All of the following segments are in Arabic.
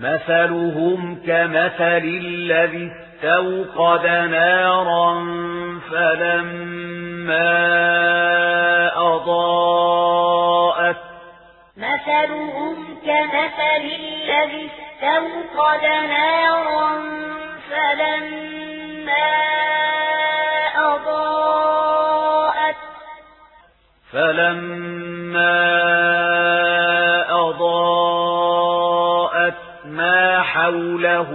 مثلهم كمثل الذي استوقد نارا فلما أضاءت مثلهم كمثل الذي استوقد نارا فلما أضاءت فلما حوله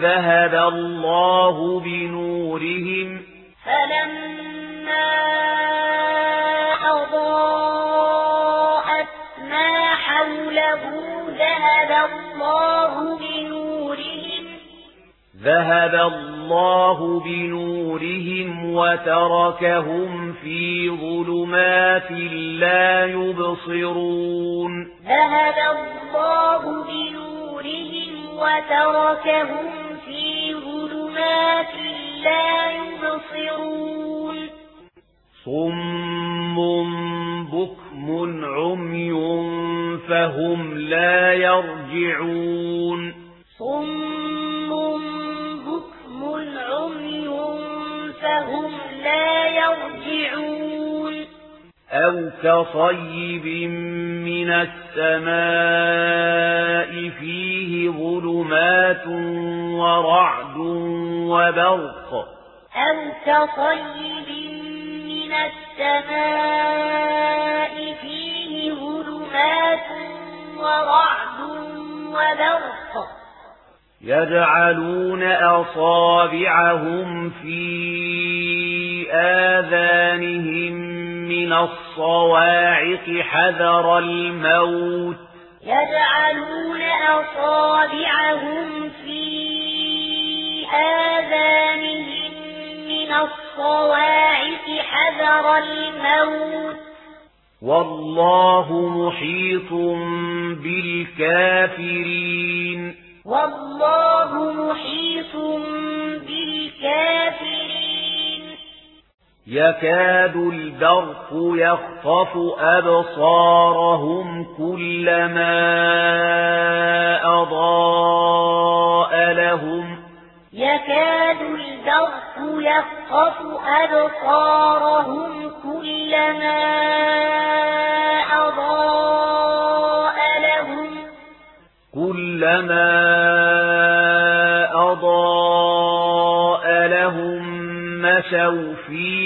ذهب الله بنورهم. فلما أضاءت ما حوله ذهب الله بنورهم. ذهب الله بنورهم وتركهم في ظلمات لا يبصرون. ذهب الله بنورهم وتركهم في ظلمات لا يبصرون. صم بكم عمي فهم لا يرجعون. صم بكم عمي فهم لا يرجعون. أو كصيب من السماء فيه ظلمات ورعد وبرق. أم كطيب من السماء فيه ظلمات ورعد وبرق. يجعلون أصابعهم في آذانهم من الصواعق حذر الموت. يجعلون أصابعهم في آذانهم من الصواعق حذر الموت. والله محيط بالكافرين. والله محيط بالكافرين. يكاد البرق يخطف أبصارهم كلما أضاء لهم. يكاد البرق يخطف أبصارهم كلما أضاء لهم. كلما أضاء لهم مشوا فيه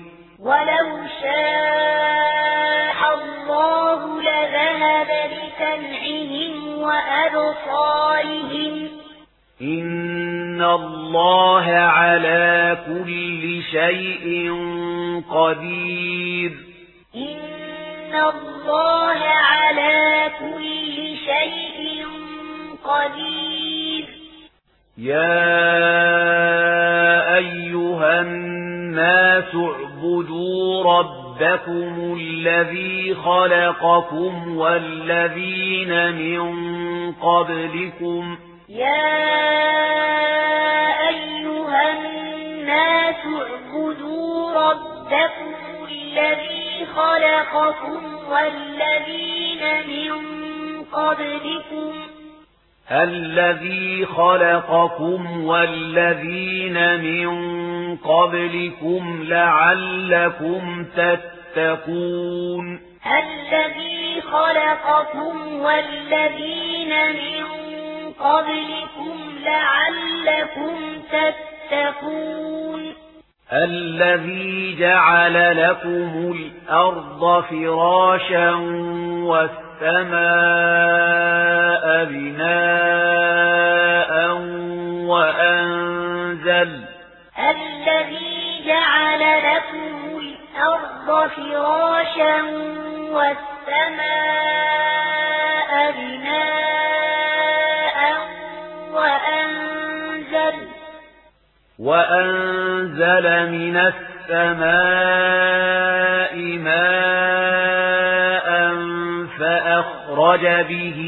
وَلَوْ شَاءَ اللَّهُ لَذَهَبَ بِسَمْعِهِمْ وَأَبْصَارِهِمْ إِنَّ اللَّهَ عَلَى كُلِّ شَيْءٍ قَدِيرٌ إِنَّ اللَّهَ عَلَى كُلِّ شَيْءٍ قَدِيرٌ يَا أَيُّهَا النَّاسُ اعبدوا ربكم الذي خلقكم والذين من قبلكم يا أيها الناس اعبدوا ربكم الذي خلقكم والذين من قبلكم الذي خلقكم والذين من قبلكم لعلكم تتقون الذي خلقكم والذين من قبلكم لعلكم تتقون الذي جعل لكم الأرض فراشا والسماء بناء وأنزل الذي جعل لكم الأرض فراشا والسماء وأنزل من السماء ماء فأخرج به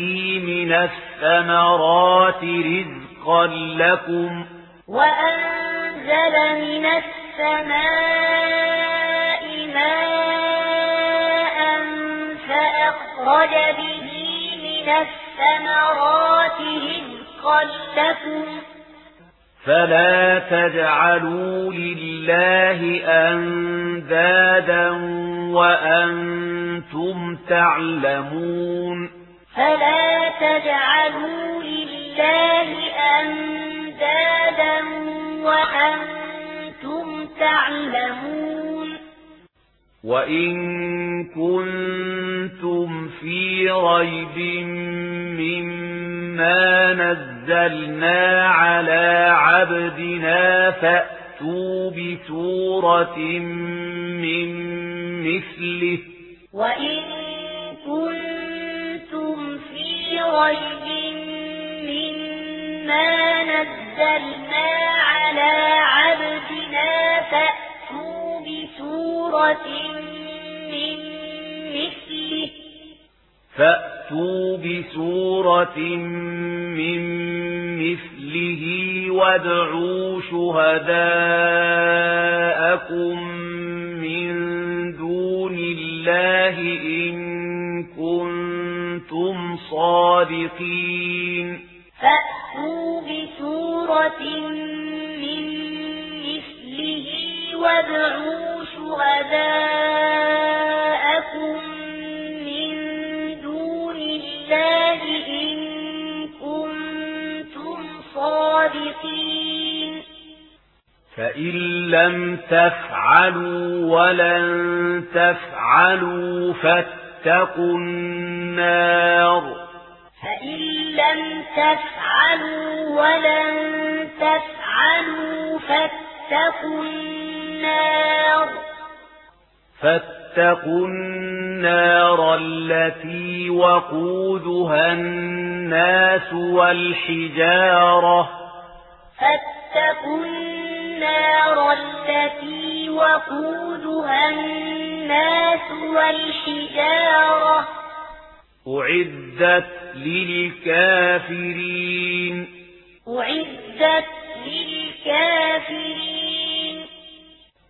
من الثمرات رزقا لكم وأنزل من السماء ماء فأخرج به من الثمرات رزقا لكم فلا تجعلوا لله أندادا وأنتم تعلمون فلا تجعلوا لله أندادا وأنتم تعلمون وإن كنتم في ريب مما نزل نزلنا على عبدنا فأتوا بسورة من مثله وإن كنتم في غيب مما نزلنا على عبدنا فأتوا بسورة من مثله فأتوا فَأْتُوا بِسُورَةٍ مِّن مِّثْلِهِ وَادْعُوا شُهَدَاءَكُم مِّن دُونِ اللَّهِ إِن كُنتُمْ صَادِقِينَ فَأْتُوا بِسُورَةٍ مِّن مِّثْلِهِ وَادْعُوا شُهَدَاءَكُم فإن لم تفعلوا ولن تفعلوا فاتقوا النار فإن لم تفعلوا ولن تفعلوا فاتقوا النار فاتقوا النار التي وقودها الناس والحجارة فاتقوا النار النار التي وقودها الناس والحجارة أعدت للكافرين أعدت للكافرين